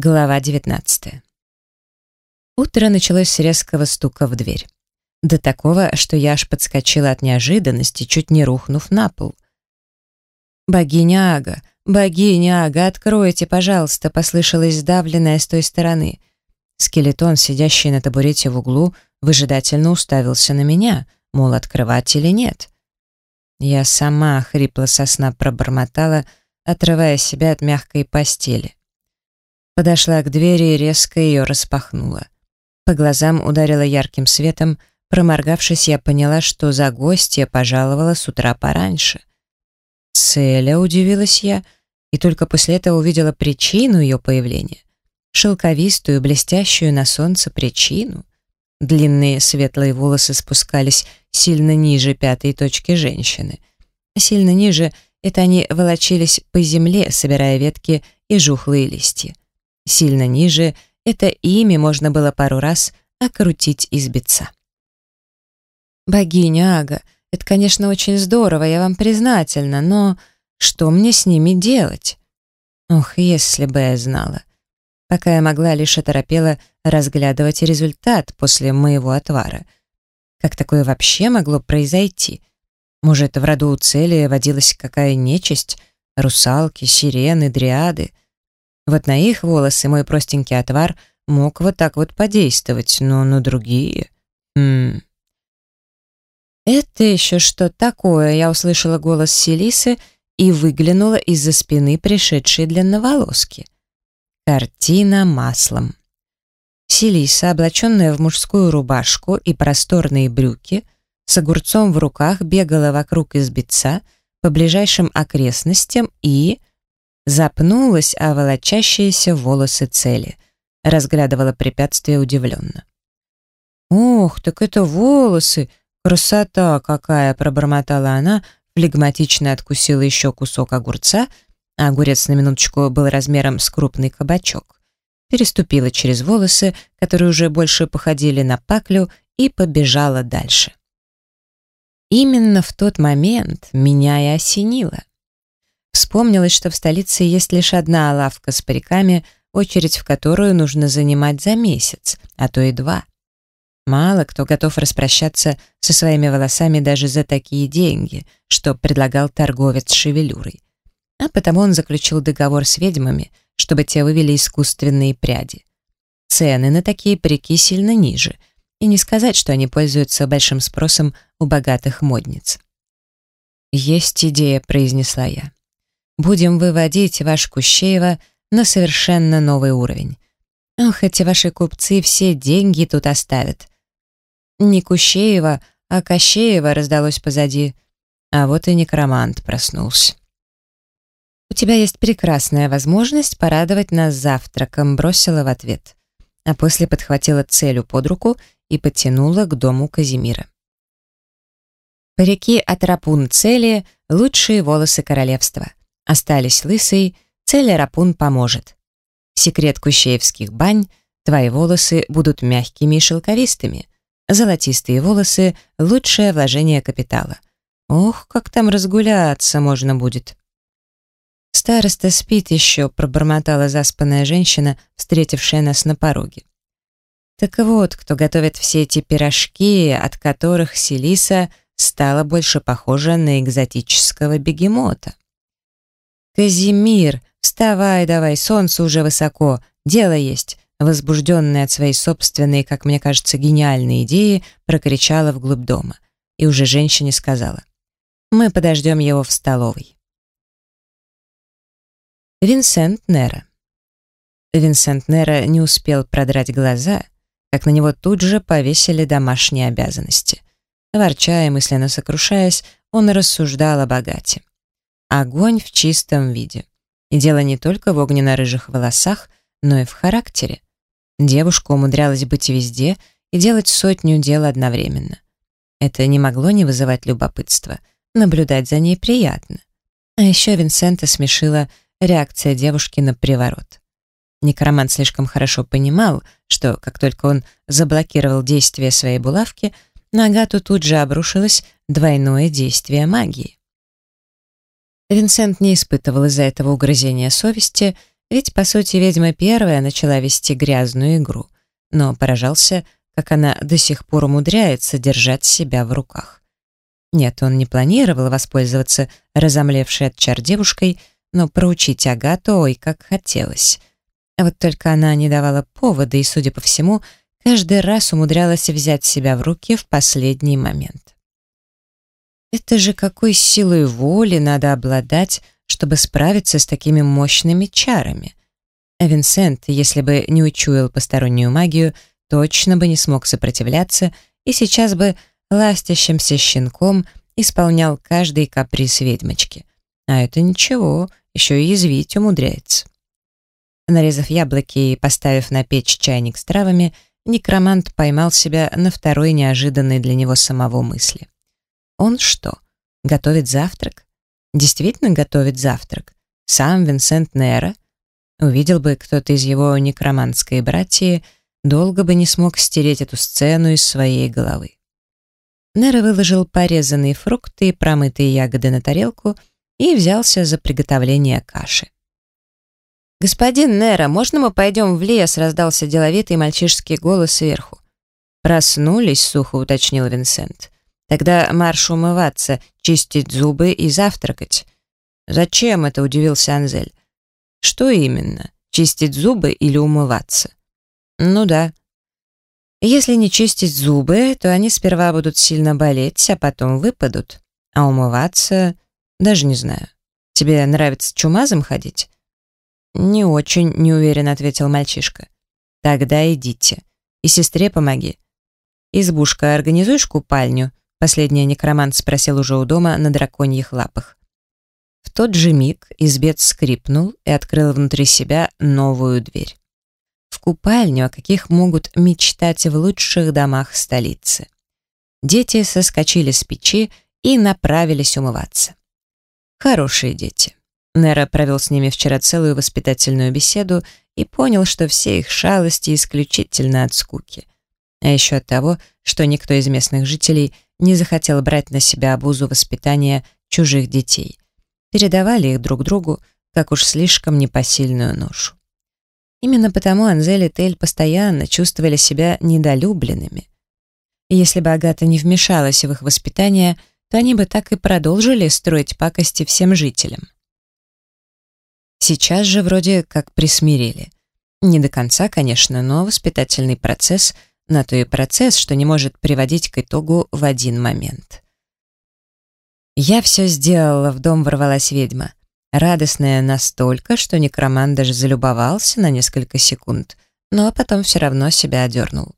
Глава 19. Утро началось с резкого стука в дверь. До такого, что я аж подскочила от неожиданности, чуть не рухнув на пол. «Богиня Ага! Богиня Ага! Откройте, пожалуйста!» послышалось сдавленное с той стороны. Скелетон, сидящий на табурете в углу, выжидательно уставился на меня, мол, открывать или нет. Я сама хрипло сосна пробормотала, отрывая себя от мягкой постели. Подошла к двери и резко ее распахнула. По глазам ударила ярким светом, проморгавшись, я поняла, что за гостья пожаловала с утра пораньше. Целя, удивилась я, и только после этого увидела причину ее появления. Шелковистую, блестящую на солнце причину. Длинные светлые волосы спускались сильно ниже пятой точки женщины. Сильно ниже — это они волочились по земле, собирая ветки и жухлые листья. Сильно ниже это имя можно было пару раз окрутить из беца. «Богиня Ага, это, конечно, очень здорово, я вам признательна, но что мне с ними делать?» Ох, если бы я знала. Пока я могла, лишь оторопела разглядывать результат после моего отвара. Как такое вообще могло произойти? Может, в роду у цели водилась какая нечисть? Русалки, сирены, дриады? Вот на их волосы мой простенький отвар мог вот так вот подействовать, но на другие... Хм... «Это еще что такое?» Я услышала голос Селисы и выглянула из-за спины пришедшей длинноволоски. Картина маслом. Селиса, облаченная в мужскую рубашку и просторные брюки, с огурцом в руках бегала вокруг избица по ближайшим окрестностям и запнулась о волочащиеся волосы цели, разглядывала препятствие удивленно. «Ох, так это волосы! Красота какая!» пробормотала она, флегматично откусила еще кусок огурца, а огурец на минуточку был размером с крупный кабачок. Переступила через волосы, которые уже больше походили на паклю, и побежала дальше. Именно в тот момент меня и осенило. Вспомнилось, что в столице есть лишь одна лавка с париками, очередь в которую нужно занимать за месяц, а то и два. Мало кто готов распрощаться со своими волосами даже за такие деньги, что предлагал торговец шевелюрой. А потому он заключил договор с ведьмами, чтобы те вывели искусственные пряди. Цены на такие парики сильно ниже, и не сказать, что они пользуются большим спросом у богатых модниц. «Есть идея», — произнесла я. Будем выводить ваш Кущеева на совершенно новый уровень. Ох, эти ваши купцы все деньги тут оставят. Не Кущеева, а Кощеева раздалось позади. А вот и некромант проснулся. «У тебя есть прекрасная возможность порадовать нас завтраком», бросила в ответ. А после подхватила целю под руку и подтянула к дому Казимира. Парики от Рапунцели — лучшие волосы королевства. Остались лысый, целый рапун поможет. Секрет кущеевских бань — твои волосы будут мягкими и шелковистыми. Золотистые волосы — лучшее вложение капитала. Ох, как там разгуляться можно будет. «Староста спит еще», — пробормотала заспанная женщина, встретившая нас на пороге. Так вот, кто готовит все эти пирожки, от которых Селиса стала больше похожа на экзотического бегемота. «Казимир, вставай давай, солнце уже высоко, дело есть!» Возбужденная от своей собственной, как мне кажется, гениальной идеи, прокричала вглубь дома. И уже женщине сказала. «Мы подождем его в столовой». Винсент Нера Винсент Нера не успел продрать глаза, как на него тут же повесили домашние обязанности. Ворча и мысленно сокрушаясь, он рассуждал о богате. Огонь в чистом виде. И дело не только в огненно-рыжих волосах, но и в характере. Девушка умудрялась быть везде и делать сотню дел одновременно. Это не могло не вызывать любопытства. Наблюдать за ней приятно. А еще Винсента смешила реакция девушки на приворот. Некромант слишком хорошо понимал, что, как только он заблокировал действие своей булавки, на Агату тут же обрушилось двойное действие магии. Винсент не испытывал из-за этого угрызения совести Ведь, по сути, ведьма первая начала вести грязную игру, но поражался, как она до сих пор умудряется держать себя в руках. Нет, он не планировал воспользоваться разомлевшей от чар девушкой, но проучить Агату ой как хотелось. А вот только она не давала повода и, судя по всему, каждый раз умудрялась взять себя в руки в последний момент. Это же какой силой воли надо обладать, чтобы справиться с такими мощными чарами. А Винсент, если бы не учуял постороннюю магию, точно бы не смог сопротивляться и сейчас бы ластящимся щенком исполнял каждый каприз ведьмочки. А это ничего, еще и язвить умудряется. Нарезав яблоки и поставив на печь чайник с травами, некромант поймал себя на второй неожиданной для него самого мысли. Он что, готовит завтрак? Действительно готовит завтрак? Сам Винсент Нера? Увидел бы кто-то из его некроманской братьи, долго бы не смог стереть эту сцену из своей головы. Нера выложил порезанные фрукты и промытые ягоды на тарелку и взялся за приготовление каши. «Господин Нера, можно мы пойдем в лес?» — раздался деловитый мальчишеский голос сверху. «Проснулись», — сухо уточнил Винсент. «Тогда марш умываться, чистить зубы и завтракать». «Зачем это?» — удивился Анзель. «Что именно? Чистить зубы или умываться?» «Ну да». «Если не чистить зубы, то они сперва будут сильно болеть, а потом выпадут. А умываться... даже не знаю. Тебе нравится чумазом ходить?» «Не очень», — неуверенно ответил мальчишка. «Тогда идите. И сестре помоги». «Избушка, организуешь купальню?» Последний некромант спросил уже у дома на драконьих лапах. В тот же миг избец скрипнул и открыл внутри себя новую дверь. В купальню, о каких могут мечтать в лучших домах столицы. Дети соскочили с печи и направились умываться. Хорошие дети. Нера провел с ними вчера целую воспитательную беседу и понял, что все их шалости исключительно от скуки. А еще от того, что никто из местных жителей не захотел брать на себя обузу воспитания чужих детей. Передавали их друг другу, как уж слишком непосильную ношу. Именно потому Анзель и Тель постоянно чувствовали себя недолюбленными. И если бы Агата не вмешалась в их воспитание, то они бы так и продолжили строить пакости всем жителям. Сейчас же вроде как присмирили. Не до конца, конечно, но воспитательный процесс на то и процесс, что не может приводить к итогу в один момент. «Я все сделала», — в дом ворвалась ведьма. Радостная настолько, что некроман даже залюбовался на несколько секунд, но потом все равно себя одернул.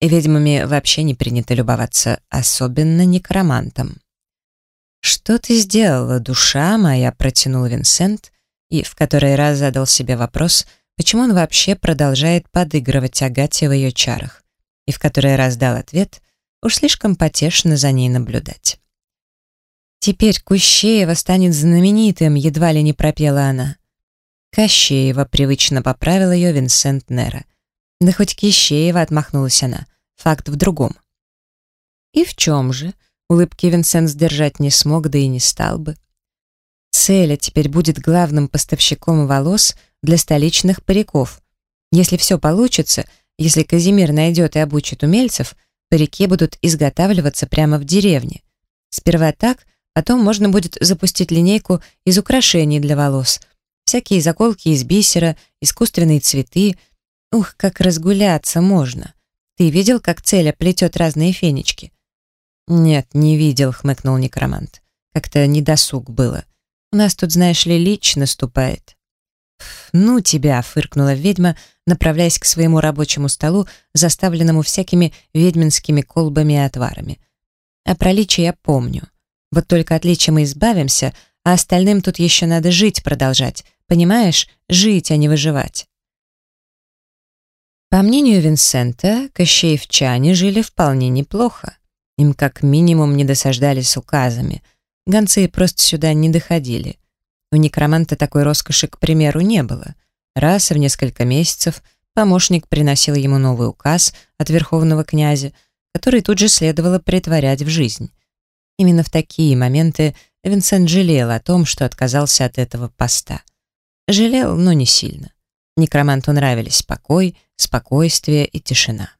И ведьмами вообще не принято любоваться, особенно некромантом. «Что ты сделала, душа моя?» — протянул Винсент, и в который раз задал себе вопрос, почему он вообще продолжает подыгрывать Агате в ее чарах, и в который раз дал ответ, уж слишком потешно за ней наблюдать. «Теперь Кущеева станет знаменитым», едва ли не пропела она. Кощеева привычно поправил ее Винсент Нера. Да хоть Кищеева отмахнулась она. Факт в другом. И в чем же? Улыбки Винсент сдержать не смог, да и не стал бы. Целя теперь будет главным поставщиком волос для столичных париков. Если все получится, если Казимир найдет и обучит умельцев, парики будут изготавливаться прямо в деревне. Сперва так, потом можно будет запустить линейку из украшений для волос. Всякие заколки из бисера, искусственные цветы. Ух, как разгуляться можно. Ты видел, как Целя плетет разные фенечки? Нет, не видел, хмыкнул некромант. Как-то недосуг было. У нас тут, знаешь ли, лич наступает». «Ну тебя!» — фыркнула ведьма, направляясь к своему рабочему столу, заставленному всякими ведьминскими колбами и отварами. «А про личи я помню. Вот только от личи мы избавимся, а остальным тут еще надо жить продолжать. Понимаешь? Жить, а не выживать». По мнению Винсента, кощеевчане жили вполне неплохо. Им как минимум не досаждали с указами — Гонцы просто сюда не доходили. У некроманта такой роскоши, к примеру, не было. Раз в несколько месяцев помощник приносил ему новый указ от верховного князя, который тут же следовало притворять в жизнь. Именно в такие моменты Винсент жалел о том, что отказался от этого поста. Жалел, но не сильно. Некроманту нравились покой, спокойствие и тишина.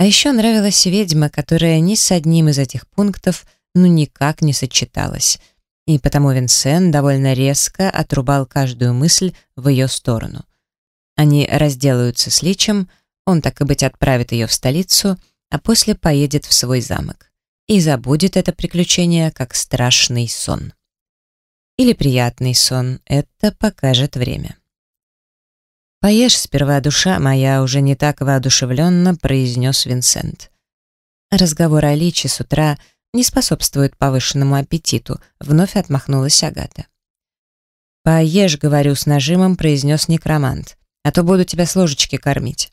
А еще нравилась ведьма, которая ни с одним из этих пунктов ну никак не сочеталась, и потому Винсен довольно резко отрубал каждую мысль в ее сторону. Они разделаются с Личем, он, так и быть, отправит ее в столицу, а после поедет в свой замок. И забудет это приключение как страшный сон. Или приятный сон, это покажет время. «Поешь сперва, душа моя, уже не так воодушевленно», — произнес Винсент. Разговор о Личе с утра не способствует повышенному аппетиту, вновь отмахнулась Агата. «Поешь, — говорю, — с нажимом произнес некромант, а то буду тебя с ложечки кормить».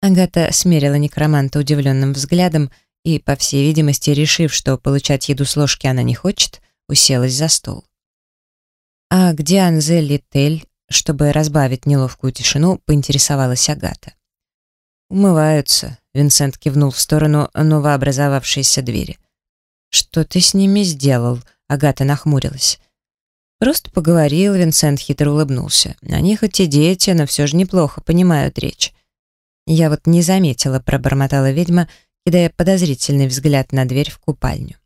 Агата смерила некроманта удивленным взглядом и, по всей видимости, решив, что получать еду с ложки она не хочет, уселась за стол. «А где Анзель и Тель?» Чтобы разбавить неловкую тишину, поинтересовалась Агата. «Умываются», — Винсент кивнул в сторону новообразовавшейся двери. «Что ты с ними сделал?» — Агата нахмурилась. «Просто поговорил», — Винсент хитро улыбнулся. «Они хоть и дети, но все же неплохо понимают речь». «Я вот не заметила», — пробормотала ведьма, кидая подозрительный взгляд на дверь в купальню.